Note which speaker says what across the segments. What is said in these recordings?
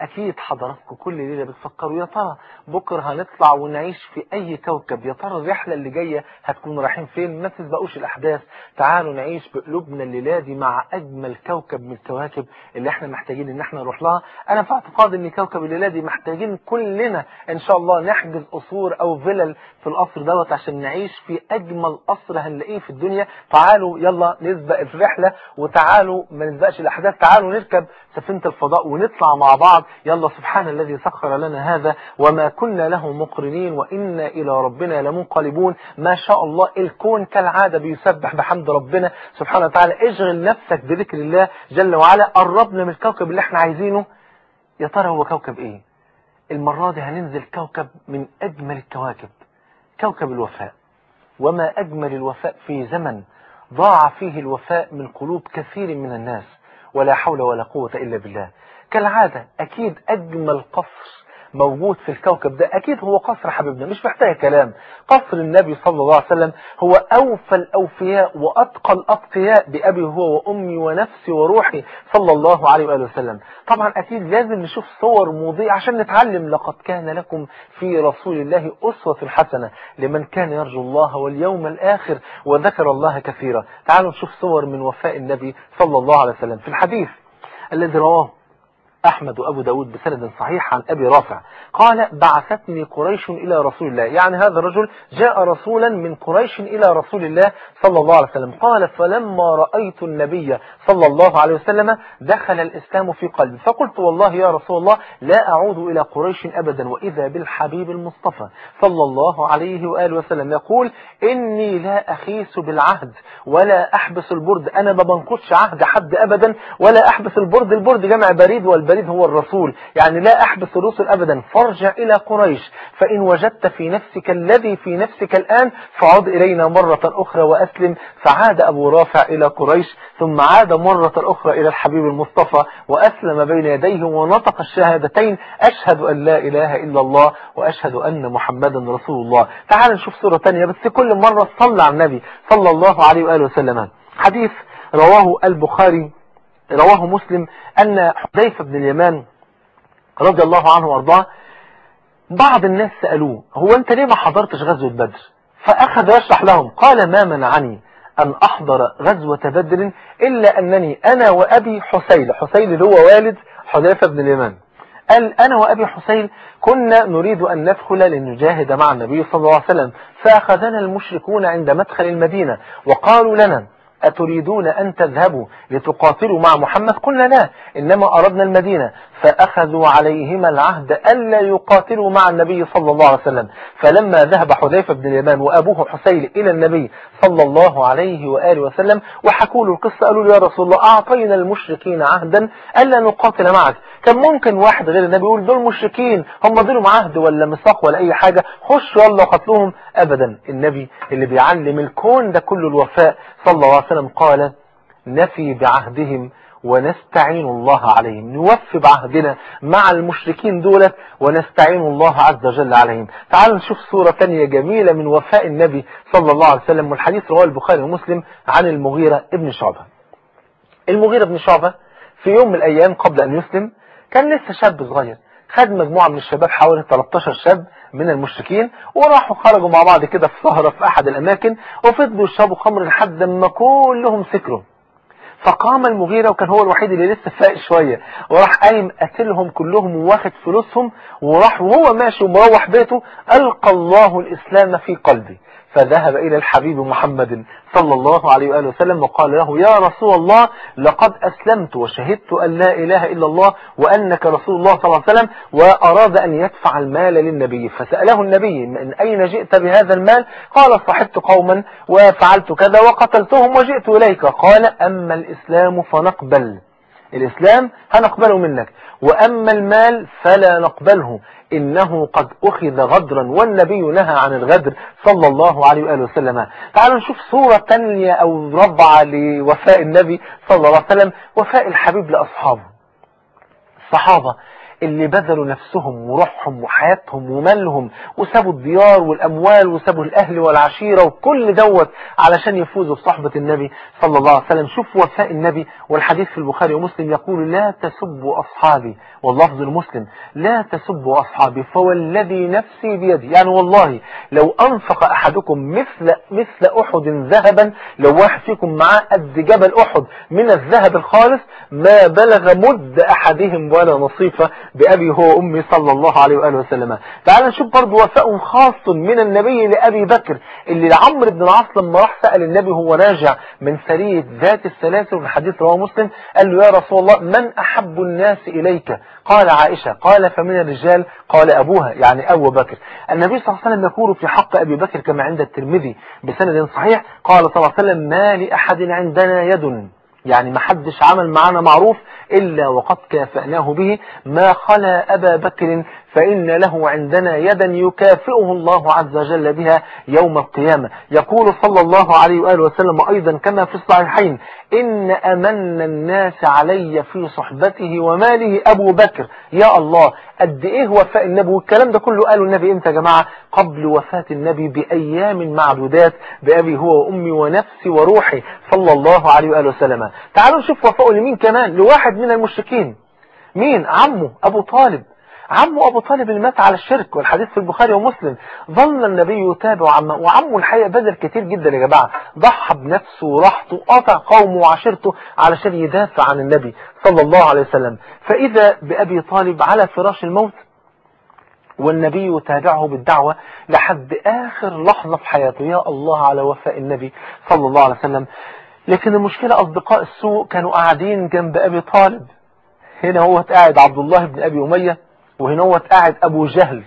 Speaker 1: أكيد حضراتكم كل ليلة بتفكروا يا ترى بكرة هنطلع ونعيش في أي كوكب. يا ترى الرحلة اللي جاية هتكون رايحين فين؟ ما تسبقوش الأحداث. تعالوا نعيش بقلوبنا الليلة دي مع أجمل كوكب من الكواكب اللي إحنا محتاجين إن إحنا نروح لها. أنا في اعتقاد إن كوكب الليلة دي محتاجين كلنا إن شاء الله نحجز قصور أو فيلل في القصر دوت عشان نعيش في أجمل قصر هنلاقيه في الدنيا. تعالوا يلا نسبق الرحلة وتعالوا ما نسبقش الأحداث. تعالوا نركب سفينة الفضاء ونطلع مع بعض. يلا سبحان الذي سخر لنا هذا وما كنا له مقرنين وإنا إلى ربنا لمنقلبون. ما شاء الله الكون كالعادة بيسبح بحمد ربنا سبحانه وتعالى. اشغل نفسك بذكر الله جل وعلا. قربنا من الكوكب اللي إحنا عايزينه. يا ترى هو كوكب إيه؟ المرة دي هننزل كوكب من أجمل الكواكب. كوكب الوفاء. وما أجمل الوفاء في زمن ضاع فيه الوفاء من قلوب كثير من الناس. ولا حول ولا قوة إلا بالله. كالعادة أكيد أجمل قصر موجود في الكوكب ده أكيد هو قصر حبيبنا مش محتاج كلام. قصر النبي صلى الله عليه وسلم هو أوفى الأوفياء وأتقى الأتقياء بأبي هو وأمي ونفسي وروحي صلى الله عليه وآله وسلم. طبعا أكيد لازم نشوف صور مضيئة عشان نتعلم. لقد كان لكم في رسول الله أسوة حسنة لمن كان يرجو الله واليوم الآخر وذكر الله كثيرا. تعالوا نشوف صور من وفاء النبي صلى الله عليه وسلم في الحديث الذي رواه أحمد وأبو داود بسند صحيح عن أبي رافع. قال بعثتني قريش إلى رسول الله. يعني هذا الرجل جاء رسولا من قريش إلى رسول الله صلى الله عليه وسلم. قال فلما رأيت النبي صلى الله عليه وسلم دخل الإسلام في قلبي. فقلت والله يا رسول الله لا أعود إلى قريش أبدا وإذا بالحبيب المصطفى صلى الله عليه وآله وسلم يقول إني لا أخيس بالعهد ولا أحبس البرد. أنا ما بنقصش عهد حد أبدا ولا أحبس البرد. البرد جمع بريد والبريد البريد هو الرسول. يعني لا أحبس الرسل أبدا. فارجع إلى قريش. فإن وجدت في نفسك الذي في نفسك الآن فعد إلينا مرة أخرى وأسلم. فعاد أبو رافع إلى قريش ثم عاد مرة أخرى إلى الحبيب المصطفى وأسلم بين يديه ونطق الشهادتين. أشهد أن لا إله إلا الله وأشهد أن محمدا رسول الله. تعال نشوف سورة تانية بس كل مرة صلى على النبي صلى الله عليه وآله وسلم. حديث رواه البخاري رواه مسلم أن حذيفة بن اليمان رضي الله عنه وأرضاه بعض الناس سألوه هو أنت ليه ما حضرتش غزوة بدر؟ فأخذ يشرح لهم قال ما منعني أن أحضر غزوة بدر إلا أنني أنا وأبي حسيل حسيل هو والد حذيفة بن اليمان. قال أنا وأبي حسين كنا نريد أن ندخل لنجاهد مع النبي صلى الله عليه وسلم فأخذنا المشركون عند مدخل المدينة وقالوا لنا أتريدون أن تذهبوا لتقاتلوا مع محمد؟ قلنا لا إنما أردنا المدينة. فأخذوا عليهما العهد ألا يقاتلوا مع النبي صلى الله عليه وسلم. فلما ذهب حذيفة بن اليمان وأبوه حسين إلى النبي صلى الله عليه وآله وسلم وحكوا له القصة قالوا له يا رسول الله أعطينا المشركين عهدا ألا نقاتل معك. كان ممكن واحد غير النبي يقول دول مشركين هم دول عهد ولا ميثاق ولا أي حاجة خشوا يلا قتلوهم. أبدا النبي اللي بيعلم الكون ده كله الوفاء صلى الله عليه وسلم. قال نفي بعهدهم ونستعين الله عليهم. نوفي بعهدنا مع المشركين دولت ونستعين الله عز وجل عليهم. تعالوا نشوف صورة تانية جميلة من وفاء النبي صلى الله عليه وسلم والحديث رواه البخاري ومسلم عن المغيرة ابن شعبة. المغيرة ابن شعبة في يوم من الأيام قبل أن يسلم كان لسه شاب صغير. خد مجموعة من الشباب حوالي 13 شاب من المشركين وراحوا خرجوا مع بعض كده في سهرة في أحد الأماكن وفضلوا يشربوا خمر لحد ما كلهم سكروا. فقام المغيرة وكان هو الوحيد اللي لسه فايق شوية وراح قايم قتلهم كلهم وواخد فلوسهم وراح وهو ماشي ومروح بيته ألقى الله الإسلام في قلبي فذهب إلى الحبيب محمد صلى الله عليه وآله وسلم وقال له يا رسول الله لقد أسلمت وشهدت أن لا إله إلا الله وأنك رسول الله صلى الله عليه وسلم وأراد أن يدفع المال للنبي. فسأله النبي من أين جئت بهذا المال قال صحبت قوما وفعلت كذا وقتلتهم وجئت إليك. قال أما الإسلام فنقبل. الإسلام هنقبله منك وأما المال فلا نقبله. إنه قد أخذ غدرا والنبي نهى عن الغدر صلى الله عليه وآله وسلم. تعالوا نشوف صورة تانية أو ربعة لوفاء النبي صلى الله عليه وسلم. وفاء الحبيب لأصحابه. الصحابة اللي بذلوا نفسهم وروحهم وحياتهم ومالهم وسابوا الديار والأموال وسابوا الأهل والعشيرة وكل دوت علشان يفوزوا بصحبة النبي صلى الله عليه وسلم. شوف وفاء النبي والحديث في البخاري ومسلم يقول لا تسبوا أصحابي واللفظ المسلم لا تسبوا أصحابي فوالذي نفسي بيدي. يعني والله لو أنفق أحدكم مثل مثل أحد ذهبا لو واحد فيكم معاه قد جبل أحد من الذهب الخالص ما بلغ مد أحدهم ولا نصيفة. بأبي هو أمي صلى الله عليه وآله وسلم. تعال نشوف برضو وفاء خاص من النبي لأبي بكر اللي لعمر بن العاص لما راح سأل النبي هو راجع من سرية ذات السلاسل والحديث رواه مسلم قال له يا رسول الله من أحب الناس إليك؟ قال عائشة قال فمن الرجال؟ قال أبوها يعني أبو بكر. النبي صلى الله عليه وسلم يقول في حق أبي بكر كما عند الترمذي بسند صحيح قال صلى الله عليه وسلم ما لأحد عندنا يد. يعني ما حدش عمل معنا معروف إلا وقد كافأناه به ما خلا أبا بكر فإن له عندنا يدا يكافئه الله عز وجل بها يوم القيامة. يقول صلى الله عليه وآله وسلم أيضا كما في الصحيحين إن أمن الناس علي في صحبته وماله أبو بكر. يا الله قد إيه وفاء النبي؟ والكلام ده كله قاله النبي إمتى يا جماعة؟ قبل وفاة النبي بأيام معدودات بأبي هو وأمي ونفسي وروحي صلى الله عليه وآله وسلم. تعالوا نشوف وفاءه لمين كمان؟ لواحد من المشركين. مين؟ عمه أبو طالب. عمه أبو طالب مات على الشرك والحديث في البخاري ومسلم. ظل النبي يتابع عمه وعمه الحقيقة بذل كتير جدا يا جماعة. ضحى بنفسه وراحته قطع قومه وعشيرته علشان يدافع عن النبي صلى الله عليه وسلم. فإذا بأبي طالب على فراش الموت والنبي يتابعه بالدعوة لحد آخر لحظة في حياته. يا الله على وفاء النبي صلى الله عليه وسلم. لكن المشكلة أصدقاء السوء كانوا قاعدين جنب أبي طالب. هنا هو قاعد عبد الله بن أبي أمية. وهنا قاعد أبو جهل.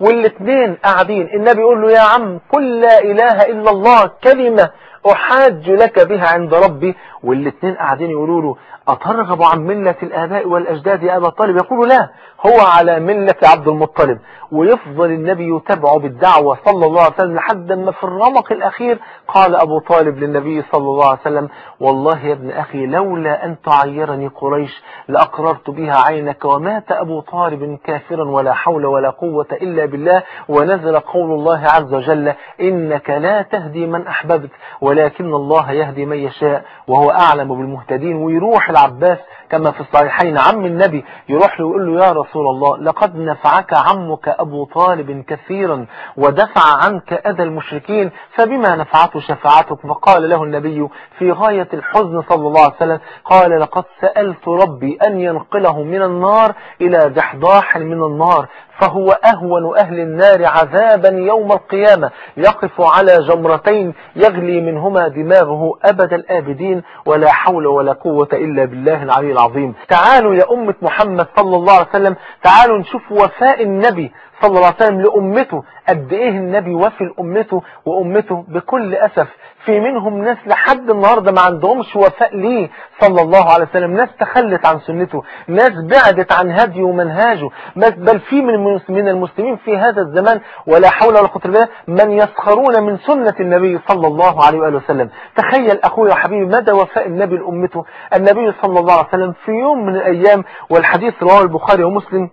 Speaker 1: والاثنين قاعدين. النبي يقول له يا عم قل لا إله إلا الله كلمة أحاج لك بها عند ربي والاثنين قاعدين يقولوا له أترغب عن ملة الآباء والأجداد يا أبا طالب؟ يقول لا هو على ملة عبد المطلب. ويفضل النبي يتبعه بالدعوة صلى الله عليه وسلم لحد ما في الرمق الأخير قال أبو طالب للنبي صلى الله عليه وسلم والله يا ابن أخي لولا أن تعيرني قريش لأقررت بها عينك ومات أبو طالب كافرا ولا حول ولا قوة إلا بالله. ونزل قول الله عز وجل إنك لا تهدي من أحببت. ولكن الله يهدي من يشاء وهو أعلم بالمهتدين. ويروح العباس كما في الصحيحين عم النبي يروح له ويقول له يا رسول الله لقد نفعك عمك أبو طالب كثيرا ودفع عنك أذى المشركين فبما نفعته شفاعتك؟ فقال له النبي في غاية الحزن صلى الله عليه وسلم قال لقد سألت ربي أن ينقله من النار إلى دحضاح من النار. فهو أهون أهل النار عذابا يوم القيامة يقف على جمرتين يغلي منهما دماغه أبد الآبدين ولا حول ولا قوة إلا بالله العلي العظيم. تعالوا يا أمة محمد صلى الله عليه وسلم تعالوا نشوف وفاء النبي صلى الله عليه وسلم لأمته. قد إيه النبي وفي لأمته وأمته بكل أسف في منهم ناس لحد النهاردة ما عندهمش وفاء ليه صلى الله عليه وسلم. ناس تخلت عن سنته ناس بعدت عن هديه ومنهاجه. بل في من من المسلمين في هذا الزمان ولا حول ولا قوة بالله من يسخرون من سنة النبي صلى الله عليه وآله وسلم. تخيل أخوي وحبيبي مدى وفاء النبي لأمته. النبي صلى الله عليه وسلم في يوم من الأيام والحديث رواه البخاري ومسلم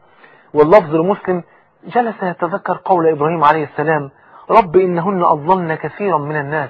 Speaker 1: واللفظ المسلم جلس يتذكر قول إبراهيم عليه السلام رب إنهن أضللن كثيرا من الناس.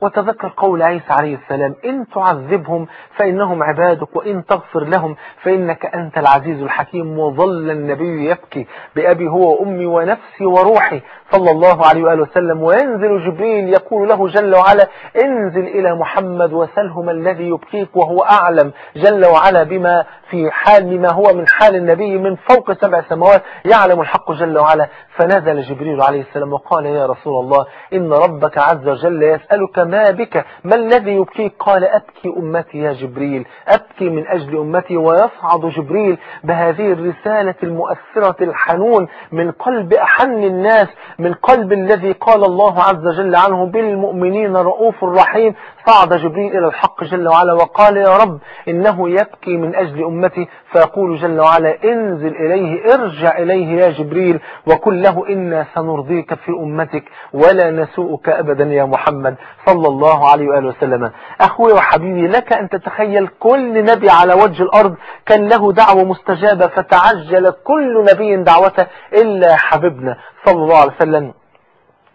Speaker 1: وتذكر قول عيسى عليه السلام إن تعذبهم فإنهم عبادك وإن تغفر لهم فإنك أنت العزيز الحكيم. وظل النبي يبكي بأبي هو وأمي ونفسي وروحي صلى الله عليه وآله وسلم. وينزل جبريل يقول له جل وعلا انزل إلى محمد وسله ما الذي يبكيك وهو أعلم جل وعلا بما في حال بما هو من حال النبي من فوق سبع سماوات. يعلم الحق جل وعلا. فنزل جبريل عليه السلام وقال يا رسول الله إن ربك عز وجل يسألك ما بك؟ ما الذي يبكيك؟ قال أبكي أمتي يا جبريل. أبكي من أجل أمتي ويصعد جبريل بهذه الرسالة المؤثرة الحنون من قلب أحن الناس من قلب الذي قال الله عز وجل عنه بالمؤمنين رؤوف رحيم صعد جبريل إلى الحق جل وعلا وقال يا رب إنه يبكي من أجل أمتي فيقول جل وعلا انزل إليه ارجع إليه يا جبريل وقل له إنا سنرضيك في أمتك ولا نسوءك أبدا يا محمد صلى الله عليه وآله وسلم. أخوي وحبيبي لك أن تتخيل كل نبي على وجه الأرض كان له دعوة مستجابة فتعجل كل نبي دعوته إلا حبيبنا صلى الله عليه وسلم.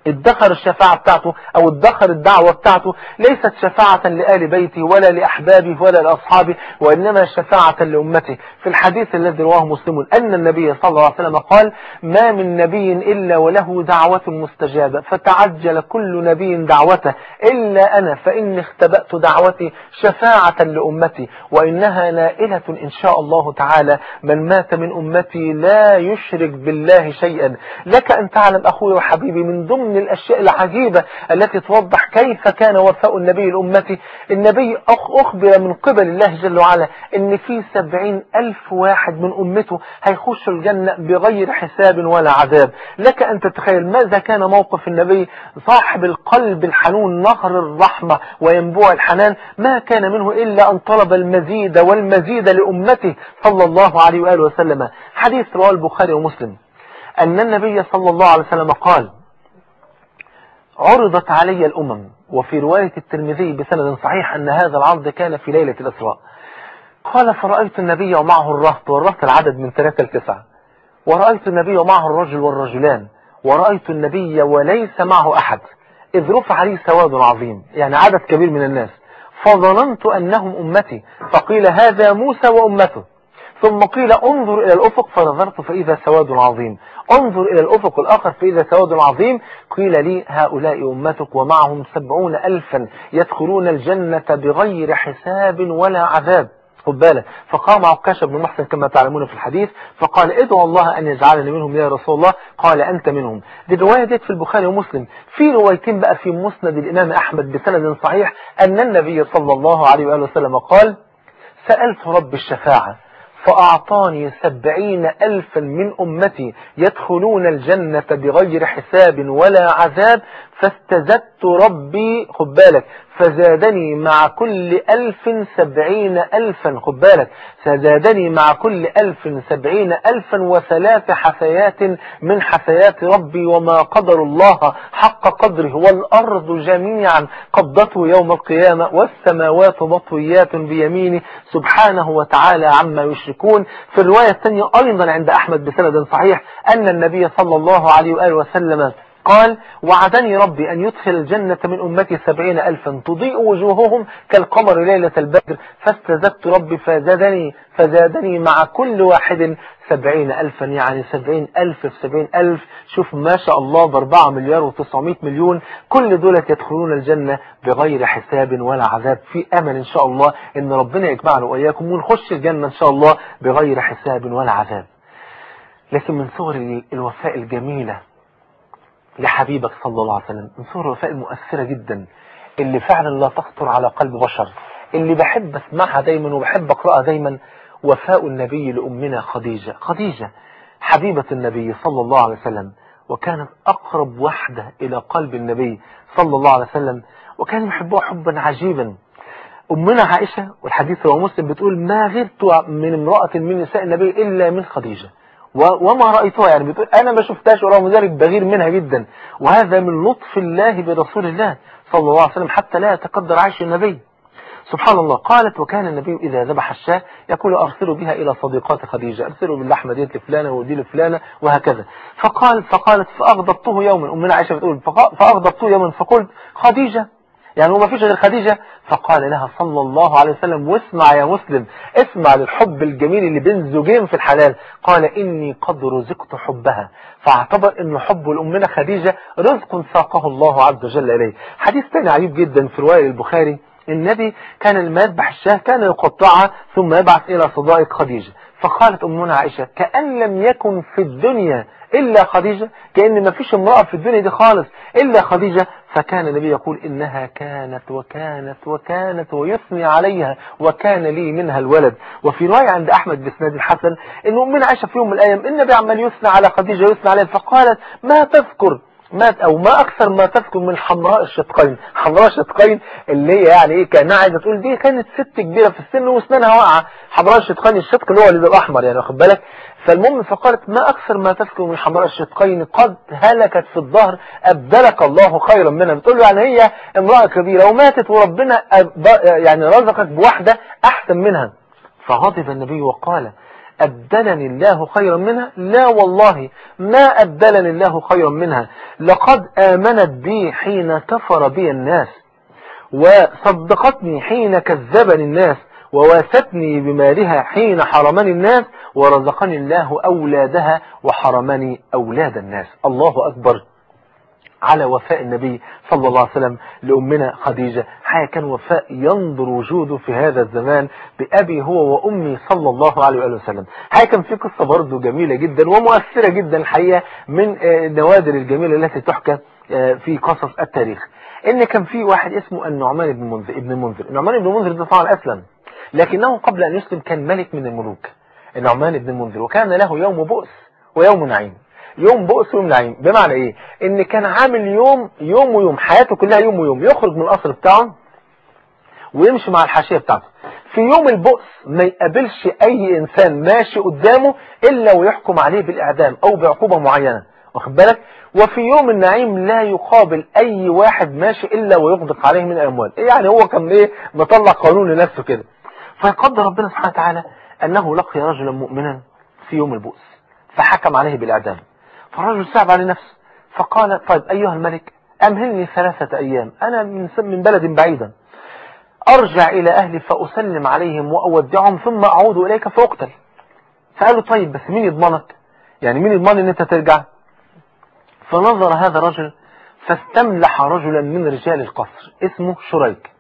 Speaker 1: ادخر الشفاعة بتاعته أو ادخر الدعوة بتاعته ليست شفاعة لآل بيته ولا لأحبابه ولا لأصحابه وإنما شفاعة لأمته. في الحديث الذي رواه مسلم أن النبي صلى الله عليه وسلم قال ما من نبي إلا وله دعوة مستجابة فتعجل كل نبي دعوته. إلا أنا فإني اختبأت دعوتي شفاعة لأمتي وإنها نائلة إن شاء الله تعالى. من مات من أمتي لا يشرك بالله شيئا. لك أن تعلم أخوي وحبيبي من ضمن من الأشياء العجيبة التي توضح كيف كان وفاء النبي الأمة النبي أخبر من قبل الله جل وعلا إن في سبعين ألف واحد من أمته هيخشوا الجنة بغير حساب ولا عذاب. لك أن تتخيل ماذا كان موقف النبي؟ صاحب القلب الحنون نهر الرحمة وينبوع الحنان. ما كان منه إلا أن طلب المزيد والمزيد لأمته صلى الله عليه وآله وسلم. حديث رواه البخاري ومسلم. أن النبي صلى الله عليه وسلم قال عرضت علي الأمم وفي رواية الترمذي بسند صحيح أن هذا العرض كان في ليلة الإسراء قال فرأيت النبي ومعه الرهط والرهط العدد من ثلاثة لتسعة ورأيت النبي ومعه الرجل والرجلان. ورأيت النبي وليس معه أحد. إذ رفع لي سواد عظيم يعني عدد كبير من الناس. فظننت أنهم أمتي فقيل هذا موسى وأمته. ثم قيل انظر إلى الأفق. فنظرت فإذا سواد عظيم. انظر إلى الأفق الآخر فإذا سواد عظيم. قيل لي هؤلاء أمتك ومعهم سبعون ألفا يدخلون الجنة بغير حساب ولا عذاب. خد بالك. فقام عكاش بن محسن كما تعلمون في الحديث فقال ادعو الله أن يجعلني منهم يا رسول الله. قال أنت منهم. دي الرواية ديت في البخاري ومسلم. في روايتين بقى في مسند الإمام أحمد بسند صحيح أن النبي صلى الله عليه وآله وسلم قال سألت رب الشفاعة. فأعطاني سبعين ألفا من أمتي يدخلون الجنة بغير حساب ولا عذاب فاستزدت ربي. خد بالك فزادني مع كل ألف سبعين ألفا خد بالك فزادني مع كل ألف سبعين ألفا وثلاث حثيات من حثيات ربي وما قدر الله حق قدره والأرض جميعا قبضته يوم القيامة والسماوات مطويات بيمينه سبحانه وتعالى عما يشركون. في الرواية الثانية أيضا عند أحمد بسند صحيح أن النبي صلى الله عليه وآله وسلم قال وعدني ربي أن يدخل الجنة من أمتي سبعين ألفا تضيء وجوههم كالقمر ليلة البدر فاستزدت ربي فزادني, فزادني مع كل واحد سبعين ألفا يعني سبعين ألف في سبعين ألف. شوف ما شاء الله بأربعة مليار وتسعمائة مليون. كل دولة يدخلون الجنة بغير حساب ولا عذاب. في أمل إن شاء الله إن ربنا يجمعنا وإياكم ونخش الجنة إن شاء الله بغير حساب ولا عذاب. لكن من صور الوفاء الجميلة لحبيبك صلى الله عليه وسلم. من صور الوفاء المؤثرة جدا. اللي فعلا لا تخطر على قلب بشر. اللي بحب اسمعها دايما وبحب اقرأها دايما وفاء النبي لأمنا خديجة. خديجة حبيبة النبي صلى الله عليه وسلم وكانت أقرب وحدة إلى قلب النبي صلى الله عليه وسلم وكان يحبها حبا عجيبا. أمنا عائشة والحديث رواه مسلم بتقول ما غرت من امرأة من نساء النبي إلا من خديجة. وما رأيتها يعني. بتقول أنا ما شفتهاش ورغم ذلك بغير منها جدا. وهذا من لطف الله برسول الله صلى الله عليه وسلم حتى لا يتقدر عيش النبي. سبحان الله. قالت وكان النبي إذا ذبح الشاة يقول أرسلوا بها إلى صديقات خديجة أرسلوا باللحمة دي لفلانة ودي لفلانة وهكذا. فقال فقالت فأغضبته يوما. أمنا عائشة بتقول فأغضبته يوما. فقلت خديجة. يعني هو ما فيش غير خديجة. فقال لها صلى الله عليه وسلم واسمع يا مسلم اسمع للحب الجميل اللي بين زوجين في الحلال. قال إني قد رزقت حبها. فاعتبر أن حب الأمنا خديجة رزق ساقه الله عز وجل إليه. حديث تاني عجيب جدا في رواية البخاري النبي كان لما يذبح الشاه كان يقطعها ثم يبعث إلى صدائق خديجة. فقالت أمنا عائشة كأن لم يكن في الدنيا إلا خديجة كأن ما فيش امرأة في الدنيا دي خالص إلا خديجة. فكان النبي يقول إنها كانت وكانت وكانت ويثني عليها وكان لي منها الولد. وفي رواية عند أحمد بسناد الحسن إن أمنا عائشة في يوم من الأيام النبي عمال يثنى على خديجة ويثنى عليها. فقالت ما تذكر مات أو ما أكثر ما تذكر من حمراء الشدقين حمراء الشدقين اللي هي يعني إيه كأنها عايزة تقول دي كانت ست كبيرة في السن وأسنانها واقعة. حمراء الشدقين الشدق اللي هو اللي الاحمر يعني واخد بالك؟ فالمهم فقالت ما أكثر ما تذكر من حمراء الشدقين قد هلكت في الظهر أبدلك الله خيرا منها. بتقول له يعني هي امرأة كبيرة وماتت وربنا يعني رزقك بواحده أحسن منها. فغضب النبي وقال أبدلني الله خيرا منها؟ لا والله ما أبدلني الله خيرا منها. لقد آمنت بي حين كفر بي الناس وصدقتني حين كذبني الناس وواستني بمالها حين حرمني الناس ورزقني الله أولادها وحرمني أولاد الناس. الله أكبر. على وفاء النبي صلى الله عليه وسلم لأمنا خديجة. حقيقة كان وفاء ينظر وجوده في هذا الزمان بأبي هو وأمي صلى الله عليه وآله وسلم. حقيقة كان في قصة برضه جميلة جدا ومؤثرة جدا الحقيقة من النوادر الجميلة التي تحكى في قصص التاريخ. إن كان في واحد اسمه النعمان بن منذر ابن منذر. النعمان بن منذر ده طبعا أسلم لكنه قبل أن يسلم كان ملك من الملوك. النعمان بن منذر وكان له يوم بؤس ويوم نعيم. يوم بؤس ويوم نعيم. بمعنى إيه؟ إن كان عامل يوم يوم ويوم حياته كلها يوم ويوم. يخرج من القصر بتاعه ويمشي مع الحاشية بتاعته. في يوم البؤس ما يقابلش أي إنسان ماشي قدامه إلا ويحكم عليه بالإعدام أو بعقوبة معينة. واخد بالك؟ وفي يوم النعيم لا يقابل أي واحد ماشي إلا ويغدق عليه من الأموال. يعني هو كان إيه؟ مطلع قانون لنفسه كده. فيقدر ربنا سبحانه وتعالى أنه لقي رجلا مؤمنا في يوم البؤس فحكم عليه بالإعدام. فالرجل صعب على نفسه. فقال طيب أيها الملك أمهلني ثلاثة أيام. أنا من من بلد بعيدا. أرجع إلى أهلي فأسلم عليهم وأودعهم ثم أعود إليك فأقتل. فقال له طيب بس مين يضمنك؟ يعني مين يضمن أن أنت ترجع؟ فنظر هذا الرجل فاستملح رجلا من رجال القصر اسمه شريك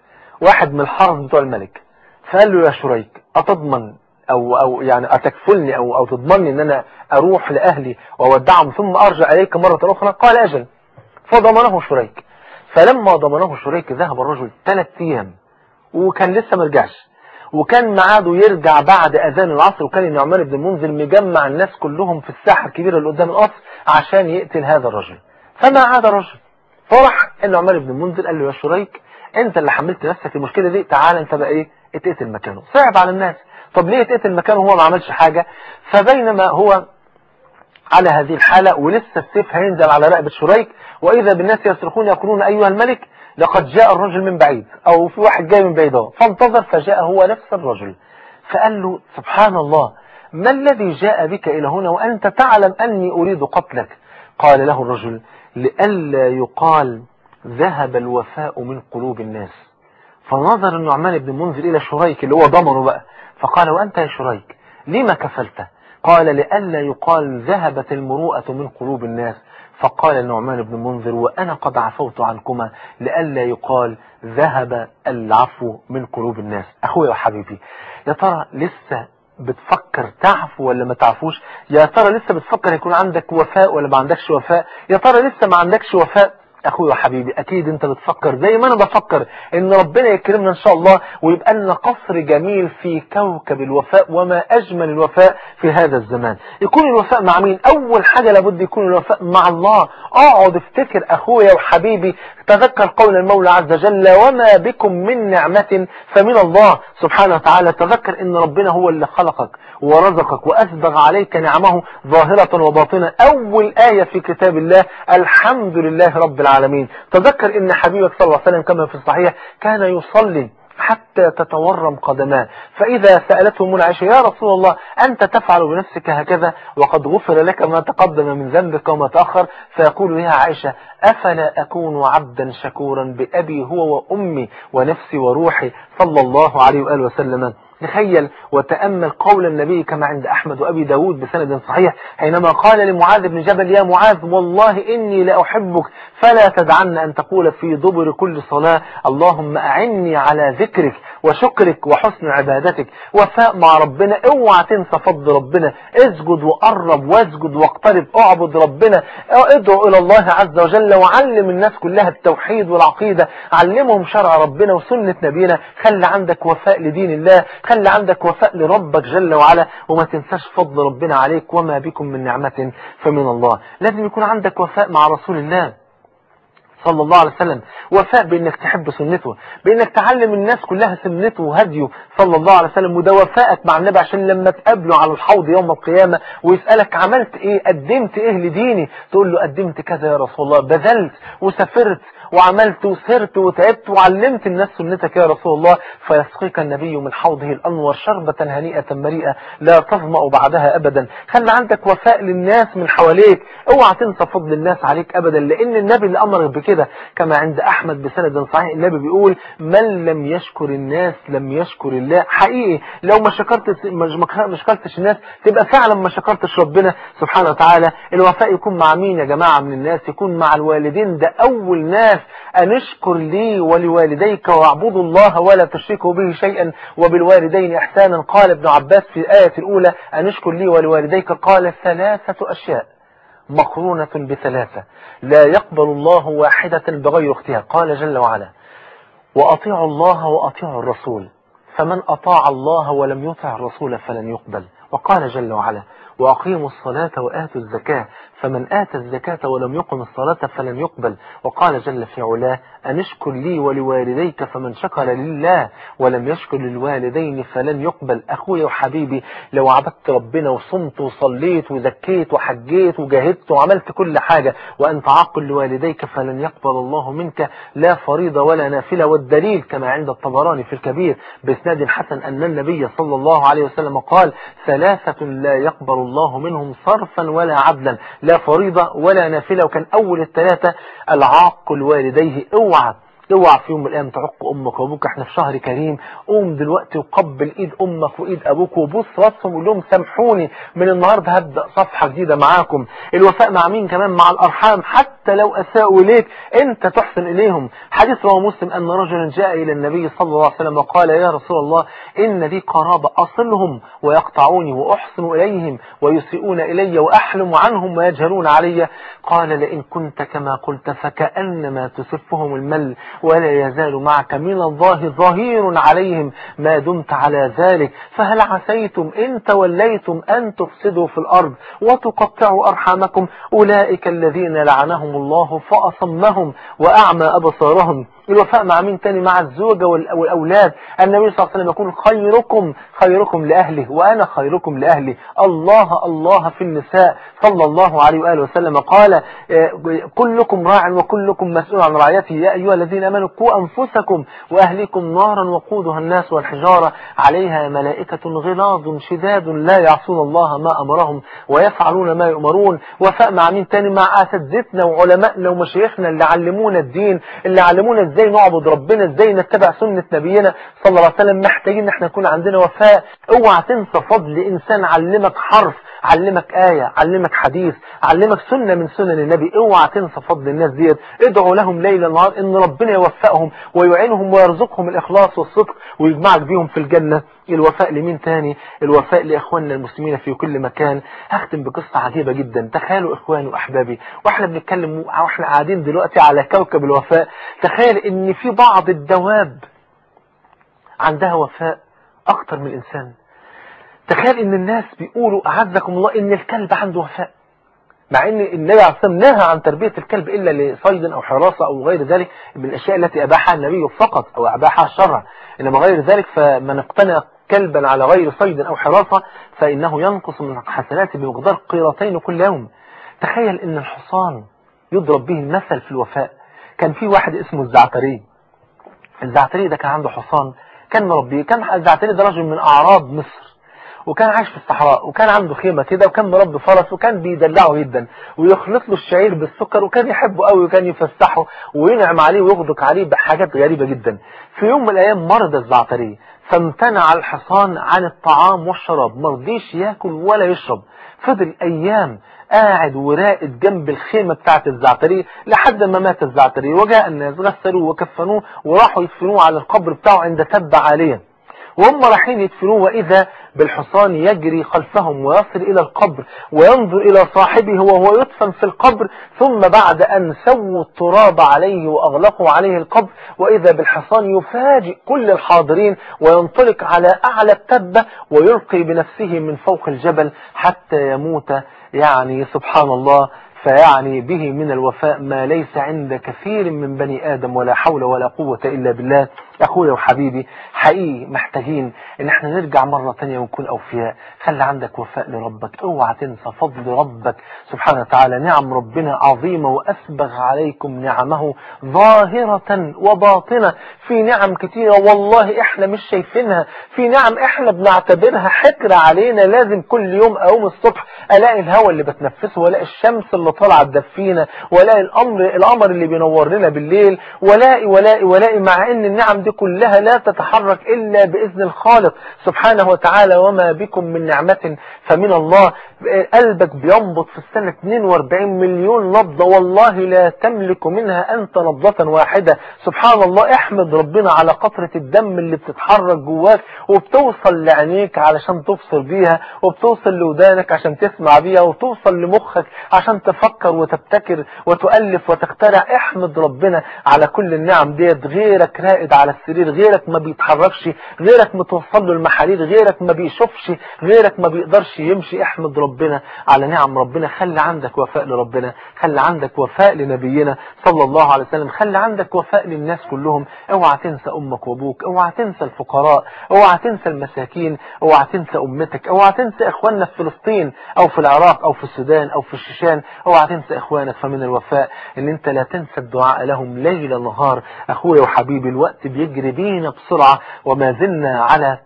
Speaker 1: واحد من الحرس بتوع الملك. فقال له يا شريك أتضمن أو أو يعني أتكفلني أو أو تضمني إن أنا أروح لأهلي وأودعهم ثم أرجع إليك مرة أخرى؟ قال أجل. فضمنه شريك. فلما ضمنه شريك ذهب الرجل ثلاث أيام. وكان لسه ما رجعش. وكان معاده يرجع بعد أذان العصر. وكان النعمان بن المنذر مجمع الناس كلهم في الساحة الكبيرة اللي قدام القصر عشان يقتل هذا الرجل. فما عاد الرجل. فرح النعمان بن المنذر قال له يا شريك أنت اللي حملت نفسك المشكلة دي. تعال أنت بقى إيه؟ اتقتل مكانه. صعب على الناس. طب ليه اتقتل مكانه وهو ما عملش حاجة؟ فبينما هو على هذه الحالة ولسه السيف هينزل على رقبة شريك وإذا بالناس يصرخون يقولون أيها الملك لقد جاء الرجل من بعيد أو في واحد جاي من بعيد فانتظر فجاء هو نفس الرجل. فقال له سبحان الله ما الذي جاء بك إلى هنا وأنت تعلم أني أريد قتلك؟ قال له الرجل لئلا يقال ذهب الوفاء من قلوب الناس. فنظر النعمان بن منذر إلى شريك اللي هو ضمنه بقى. فقال وأنت يا شريك لما كفلت؟ قال لئلا يقال ذهبت المروءة من قلوب الناس. فقال النعمان بن منذر وأنا قد عفوت عنكما. لئلا يقال ذهب العفو من قلوب الناس. أخويا وحبيبي يا ترى لسه بتفكر تعفو ولا ما تعفوش؟ يا ترى لسه بتفكر يكون عندك وفاء ولا ما عندكش وفاء؟ يا ترى لسه ما عندكش وفاء؟ أخوي وحبيبي أكيد أنت بتفكر زي ما أنا بفكر إن ربنا يكرمنا إن شاء الله ويبقى لنا قصر جميل في كوكب الوفاء وما أجمل الوفاء في هذا الزمان. يكون الوفاء مع مين؟ أول حاجة لابد يكون الوفاء مع الله. أقعد أفتكر أخويا وحبيبي تذكر قول المولى عز وجل وما بكم من نعمة فمن الله. سبحانه وتعالى تذكر إن ربنا هو اللي خلقك ورزقك وأسبغ عليك نعمه ظاهرة وباطنة. أول آية في كتاب الله الحمد لله رب العالمين. تذكر إن حبيبك صلى الله عليه وسلم كما في الصحيح كان يصلي حتى تتورم قدماه. فإذا سألته منى عائشة يا رسول الله أنت تفعل بنفسك هكذا؟ وقد غفر لك ما تقدم من ذنبك وما تأخر. فيقول يا عائشة أفلا أكون عبدا شكورا بأبي هو وأمي ونفسي وروحي صلى الله عليه وآله وسلم؟ تخيل وتأمل قول النبي كما عند أحمد وأبي داود بسند صحيح حينما قال لمعاذ بن جبل يا معاذ والله إني لأحبك فلا تدعن أن تقول في دبر كل صلاة اللهم أعني على ذكرك وشكرك وحسن عبادتك وفاء مع ربنا اوعى تنسى فضل ربنا اسجد وقرب واسجد واقترب اعبد ربنا ادعو إلى الله عز وجل وعلم الناس كلها التوحيد والعقيدة علمهم شرع ربنا وسنة نبينا خلي عندك وفاء لدين الله خلي عندك وفاء لربك جل وعلا وما تنساش فضل ربنا عليك وما بكم من نعمة فمن الله. لازم يكون عندك وفاء مع رسول الله صلى الله عليه وسلم. وفاء بأنك تحب سنته بأنك تعلم الناس كلها سنته وهديه صلى الله عليه وسلم. وده وفائك مع النبي عشان لما تقابله على الحوض يوم القيامة ويسألك عملت إيه قدمت إيه لديني تقول له قدمت كذا يا رسول الله بذلت وسافرت وعملت وسرت وتعبت وعلمت الناس سنتك يا رسول الله فيسقيك النبي من حوضه الأنور شربة هنيئة مريئة لا تظمأ بعدها أبدا. خلي عندك وفاء للناس من حواليك. اوعى تنسى فضل الناس عليك أبدا لأن النبي اللي أمرك بكده. كما عند أحمد بسند صحيح النبي بيقول من لم يشكر الناس لم يشكر الله. حقيقي لو ما شكرتش ما شكرتش الناس تبقى فعلا ما شكرتش ربنا سبحانه وتعالى. الوفاء يكون مع مين يا جماعة؟ من الناس يكون مع الوالدين. ده أول ناس أن اشكر لي ولوالديك واعبدوا الله ولا تشركوا به شيئا وبالوالدين إحسانا. قال ابن عباس في الآية الأولى أن اشكر لي ولوالديك. قال ثلاثة أشياء مقرونة بثلاثة. لا يقبل الله واحدة بغير اختها قال جل وعلا وأطيعوا الله وأطيعوا الرسول فمن أطاع الله ولم يطع الرسول فلن يقبل. وقال جل وعلا وأقيموا الصلاة وآتوا الزكاة. فمن آتى الزكاة ولم يقم الصلاة فلن يقبل. وقال جل في علاه أن اشكر لي ولوالديك فمن شكر لله ولم يشكر للوالدين فلن يقبل. أخويا وحبيبي لو عبدت ربنا وصمت وصليت وزكيت وحجيت وجاهدت وعملت كل حاجة وأنت عاقل لوالديك فلن يقبل الله منك. لا فريضة ولا نافلة. والدليل كما عند الطبراني في الكبير بإسناد حسن أن النبي صلى الله عليه وسلم قال ثلاثة لا يقبل الله منهم صرفا ولا عدلا لا فريضة ولا نافلة. وكان أول الثلاثة العاق لوالديه اوعى اوعى في يوم من الأيام تعق أمك وأبوك. إحنا في شهر كريم. قوم دلوقتي وقبل إيد أمك وإيد أبوك. وبوس راسهم وقول لهم سامحوني من النهارده هبدأ صفحة جديدة معاكم. الوفاء مع مين كمان؟ مع الأرحام. حتى لو أساءوا إليك أنت تحسن إليهم. حديث رواه مسلم أن رجلا جاء إلى النبي صلى الله عليه وسلم وقال يا رسول الله إن لي قرابة أصلهم ويقطعوني وأحسن إليهم ويسيئون إلي وأحلم عنهم ويجهلون علي. قال لئن كنت كما قلت فكأنما تسفهم المل ولا يزال معك من الله ظهير عليهم. ما دمت على ذلك فهل عسيتم إن توليتم أن تفسدوا في الأرض وتقطعوا أرحامكم؟ أولئك الذين لعنهم الله فأصمهم وأعمى أبصارهم الوفاء مع مين تاني مع الزوجة والأولاد. النبي صلى الله عليه وسلم يقول خيركم خيركم لأهله وأنا خيركم لأهلي. الله الله في النساء صلى الله عليه وآله وسلم. قال كلكم راع وكلكم مسؤول عن رعيته. يا أيها الذين أمنوا قوا أنفسكم وأهلكم نارا وقودها الناس والحجارة. عليها ملائكة غلاظ شداد لا يعصون الله ما أمرهم ويفعلون ما يؤمرون. وفاء مع مين تاني مع أساتذتنا وعلمائنا ومشايخنا اللي علمونا الدين اللي علمونا إزاي نعبد ربنا إزاي نتبع سنة نبينا صلى الله عليه وسلم محتاجين إحنا يكون عندنا وفاء. اوعى تنسى فضل إنسان علمك حرف علمك آية علمك حديث علمك سنة من سنن النبي اوعى تنسى فضل الناس ديت. ادعوا لهم ليل نهار إن ربنا يوفقهم ويعينهم ويرزقهم الإخلاص والصدق ويجمعك بيهم في الجنة. الوفاء لمين تاني؟ الوفاء لإخواننا المسلمين في كل مكان. هختم بقصة عجيبة جدا. تخيلوا إخواني وأحبابي وإحنا بنتكلم وإحنا قاعدين دلوقتي على كوكب الوفاء. تخيل إن في بعض الدواب عندها وفاء أكتر من الإنسان. تخيل إن الناس بيقولوا أعزكم الله إن الكلب عنده وفاء. مع إن النبي عليه الصلاة نهى عن تربية الكلب إلا لصيد أو حراسة أو غير ذلك من الأشياء التي أباحها النبي فقط أو أباحها الشرع إنما غير ذلك فمن اقتنى كلبا على غير صيد أو حراسة فإنه ينقص من حسناته بمقدار قيرتين كل يوم. تخيل إن الحصان يضرب به المثل في الوفاء. كان في واحد اسمه الزعتري. الزعتري ده كان عنده حصان. كان مربيه. كان الزعتري ده رجل من أعراب مصر. وكان عايش في الصحراء وكان عنده خيمة كده وكان مربي فرس وكان بيدلعه جدا ويخلط له الشعير بالسكر وكان يحبه قوي وكان يفسحه وينعم عليه ويغدق عليه بحاجات غريبة جدا. في يوم من الأيام مرض الزعتري فامتنع الحصان عن الطعام والشراب مرضيش ياكل ولا يشرب. فضل أيام قاعد وراقد جنب الخيمة بتاعت الزعتري لحد ما مات الزعتري وجاء الناس غسلوه وكفنوه وراحوا يدفنوه على القبر بتاعه عند تب عاليا وهم رايحين يدفنوه وإذا بالحصان يجري خلفهم ويصل إلى القبر وينظر إلى صاحبه وهو يدفن في القبر ثم بعد أن سووا التراب عليه وأغلقوا عليه القبر وإذا بالحصان يفاجئ كل الحاضرين وينطلق على أعلى التبة ويلقي بنفسه من فوق الجبل حتى يموت. يعني سبحان الله فيعني به من الوفاء ما ليس عند كثير من بني آدم ولا حول ولا قوة إلا بالله. أخويا وحبيبي حقيقي محتاجين إن إحنا نرجع مرة تانية ونكون أوفياء. خلي عندك وفاء لربك أوعى تنسى فضل ربك سبحانه وتعالى. نعم ربنا عظيمة وأسبغ عليكم نعمه ظاهرة وباطنة. في نعم كتيرة والله إحنا مش شايفينها. في نعم إحنا بنعتبرها حكر علينا لازم كل يوم اقوم الصبح ألاقي الهواء اللي بتنفسه وألاقي الشمس اللي طالعة تدفينا وألاقي الأمر القمر اللي بينور لنا بالليل وألاقي وألاقي وألاقي مع إن النعم دي كلها لا تتحرك إلا بإذن الخالق سبحانه وتعالى وما بكم من نعمة فمن الله. قلبك بينبض في السنة 42 مليون نبضة. والله لا تملك منها أنت نبضة واحدة. سبحان الله احمد ربنا على قطرة الدم اللي بتتحرك جواك وبتوصل لعينيك علشان تبصر بيها وبتوصل لودانك عشان تسمع بيها وتوصل لمخك عشان تفكر وتبتكر وتؤلف وتخترع. احمد ربنا على كل النعم ديت. غيرك رائد على السرير غيرك ما بيتحركش غيرك متوصل له المحاليل غيرك ما بيشوفش غيرك ما بيقدرش يمشي. احمد ربنا على نعم ربنا خلي عندك وفاء لربنا خلي عندك وفاء لنبينا صلى الله عليه وسلم خلي عندك وفاء للناس كلهم. اوعى تنسى أمك وابوك اوعى تنسى الفقراء اوعى تنسى المساكين اوعى تنسى امتك اوعى تنسى اخواننا في فلسطين أو في العراق أو في السودان أو في الشيشان. اوعى تنسى اخوانك فمن الوفاء ان انت لا تنسى الدعاء لهم ليل نهار. اخويا وحبيبي الوقت بيجري بينا بسرعة وما زلنا على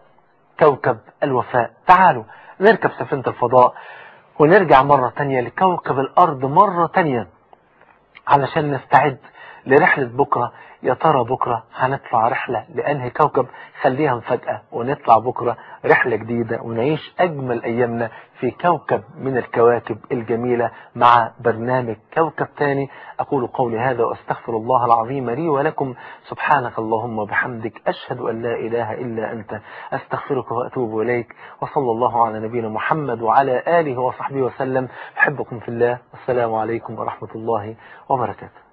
Speaker 1: كوكب الوفاء. تعالوا نركب سفينة الفضاء ونرجع مرة تانية لكوكب الأرض مرة تانية علشان نستعد لرحلة بكرة يا ترى بكرة هنطلع رحلة لأنهي كوكب؟ خليها مفاجأة ونطلع بكرة رحلة جديدة ونعيش أجمل أيامنا في كوكب من الكواكب الجميلة مع برنامج كوكب تاني. أقول قولي هذا وأستغفر الله العظيم لي ولكم. سبحانك اللهم وبحمدك أشهد أن لا إله إلا أنت. أستغفرك وأتوب إليك. وصلى الله على نبينا محمد وعلى آله وصحبه وسلم. أحبكم في الله. والسلام عليكم ورحمة الله وبركاته.